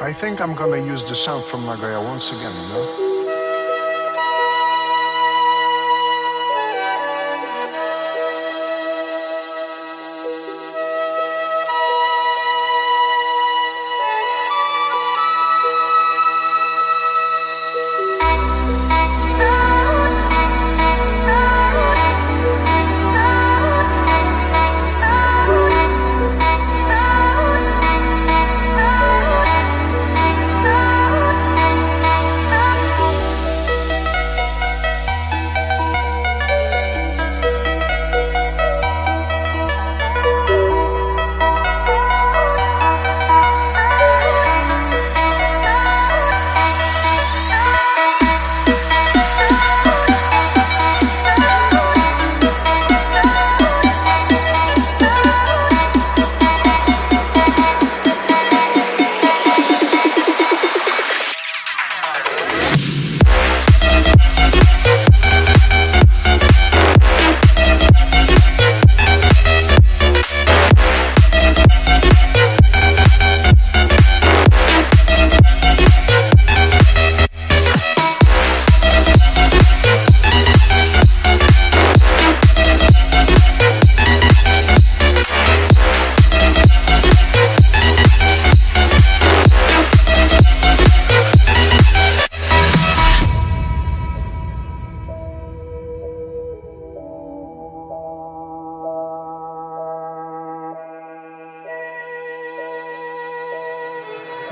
I think I'm gonna use the sound from Nagoya once again, you know?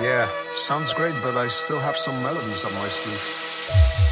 Yeah, sounds great, but I still have some melodies up my sleeve.